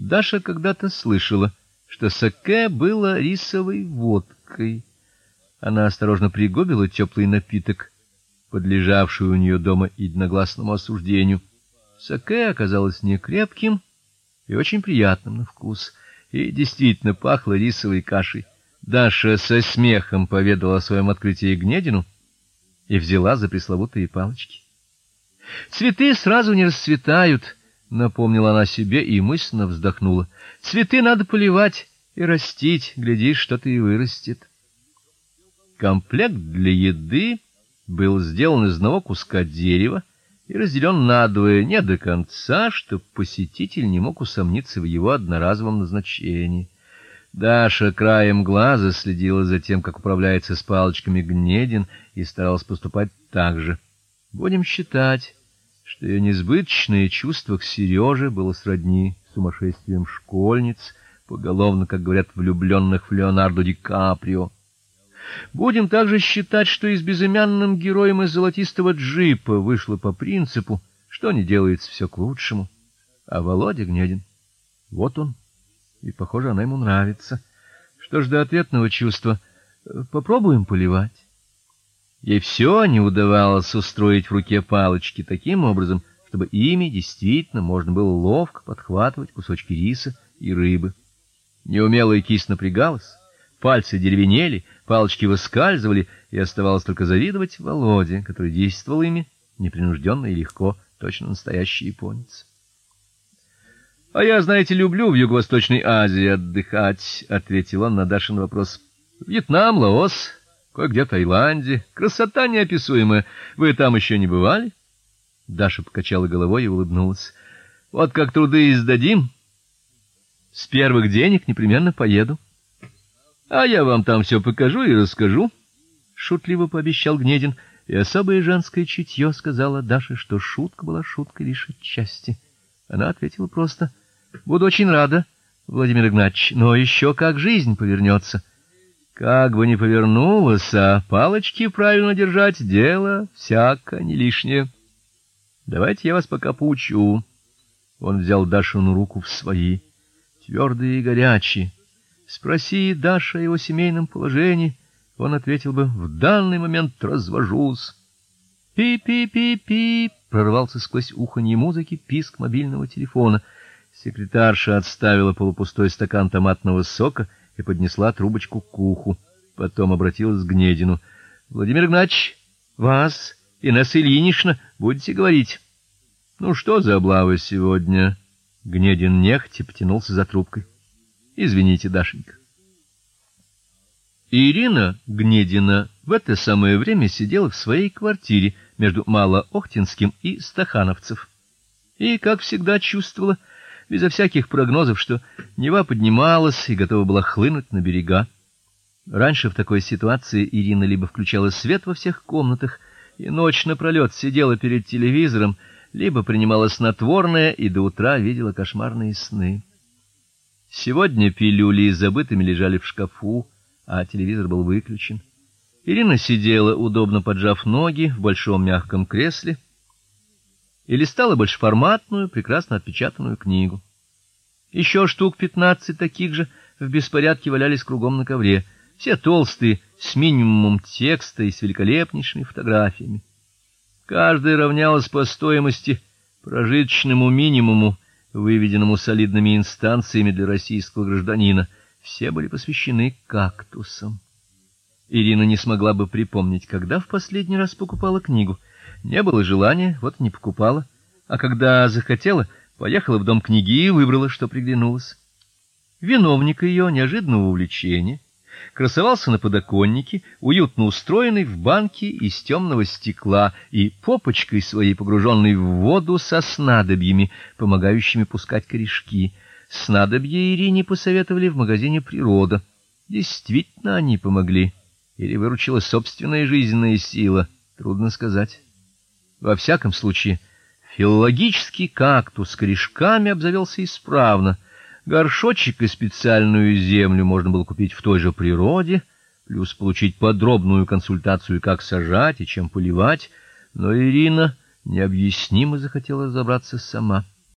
Даша когда-то слышала, что саке было рисовой водкой. Она осторожно пригубила теплый напиток, подлежавший у нее дома единогласному осуждению. Саке оказалось не крепким и очень приятным на вкус, и действительно пахло рисовой кашей. Даша со смехом поведала о своем открытии Гнедину и взяла за пресловутые палочки. Цветы сразу не расцветают, напомнила она себе и мысленно вздохнула. Цветы надо поливать и растить, глядишь, что-то и вырастет. Комплект для еды был сделан из одного куска дерева и разделен надвое не до конца, чтобы посетитель не мог усомниться в его одноразовом назначении. Даша краем глаза следила за тем, как управляется с палочками Гнедин, и старалась поступать так же. Будем считать, что ее несбыточное чувство к Сереже было сродни сумасшествием школьниц, поголовно, как говорят, влюбленных в Леонардо Ди Каприо. Будем также считать, что и с безымянным героем из золотистого джипа вышло по принципу, что не делается все к лучшему. А Володя Гнедин, вот он, и, похоже, она ему нравится. Что ж до ответного чувства, попробуем поливать. Ей все не удавалось устроить в руке палочки таким образом, чтобы ими действительно можно было ловко подхватывать кусочки риса и рыбы. Неумелая кисть напрягалась, пальцы деревенели, палочки выскальзывали, и оставалось только завидовать Володе, который действовал ими непринужденно и легко, точно настоящий японец. А я, знаете, люблю в Юго-Восточной Азии отдыхать, ответил он на Дашин вопрос. Вьетнам, Лаос, кое-где Таиланде. Красота неописуемая. Вы там еще не бывали? Даша покачала головой и улыбнулась. Вот как труды издадим, с первых денег непременно поеду. А я вам там все покажу и расскажу, шутливо пообещал Гнедин, и особое женское чутье сказала Даше, что шутка была шуткой лишь отчасти. Она ответила просто: "Буду очень рада, Владимир Игнатьевич, но еще как жизнь повернется. Как бы ни повернулась, а палочки правильно держать дело всяко не лишнее. Давайте я вас пока поучу. Он взял Дашину руку в свои, твердые и горячие. Спроси Даша о его семейном положении, он ответил бы: "В данный момент развожусь". Пи-пи-пи-пи, прорвался сквозь уханье музыки писк мобильного телефона. Секретарша отставила полупустой стакан томатного сока и поднесла трубочку к уху. Потом обратилась к Гнедину: "Владимир Игнатьевич, вас, Инесса Ильинична, будете говорить?" "Ну что за облава сегодня?" Гнедин нехотя потянулся за трубкой. "Извините, Дашенька". Ирина Гнедина в это самое время сидела в своей квартире между Малоохтинским и Стахановцев. И, как всегда, чувствовала безо всяких прогнозов, что Нева поднималась и готова была хлынуть на берега. Раньше в такой ситуации Ирина либо включала свет во всех комнатах и ночь напролет сидела перед телевизором, либо принимала снотворное и до утра видела кошмарные сны. Сегодня пилюли забытыми лежали в шкафу, а телевизор был выключен. Ирина сидела, удобно поджав ноги в большом мягком кресле и листала большеформатную, прекрасно отпечатанную книгу. Еще штук пятнадцать таких же в беспорядке валялись кругом на ковре, все толстые, с минимумом текста и с великолепнейшими фотографиями. Каждая равнялась по стоимости прожиточному минимуму, выведенному солидными инстанциями для российского гражданина. Все были посвящены кактусам. Ирина не смогла бы припомнить, когда в последний раз покупала книгу. Не было желания, вот не покупала, а когда захотела, поехала в дом книги и выбрала, что приглянулось. Виновник ее неожиданного увлечения красовался на подоконнике, уютно устроенный в банке из темного стекла и попочкой своей погруженной в воду со снадобьями, помогающими пускать корешки. Снадобья Ирине посоветовали в магазине Природа. Действительно они помогли. Или выручила собственная жизненная сила, трудно сказать. Во всяком случае, филологический кактус с корешками обзавелся исправно. Горшочек и специальную землю можно было купить в той же природе, плюс получить подробную консультацию, как сажать и чем поливать, но Ирина необъяснимо захотела разобраться сама.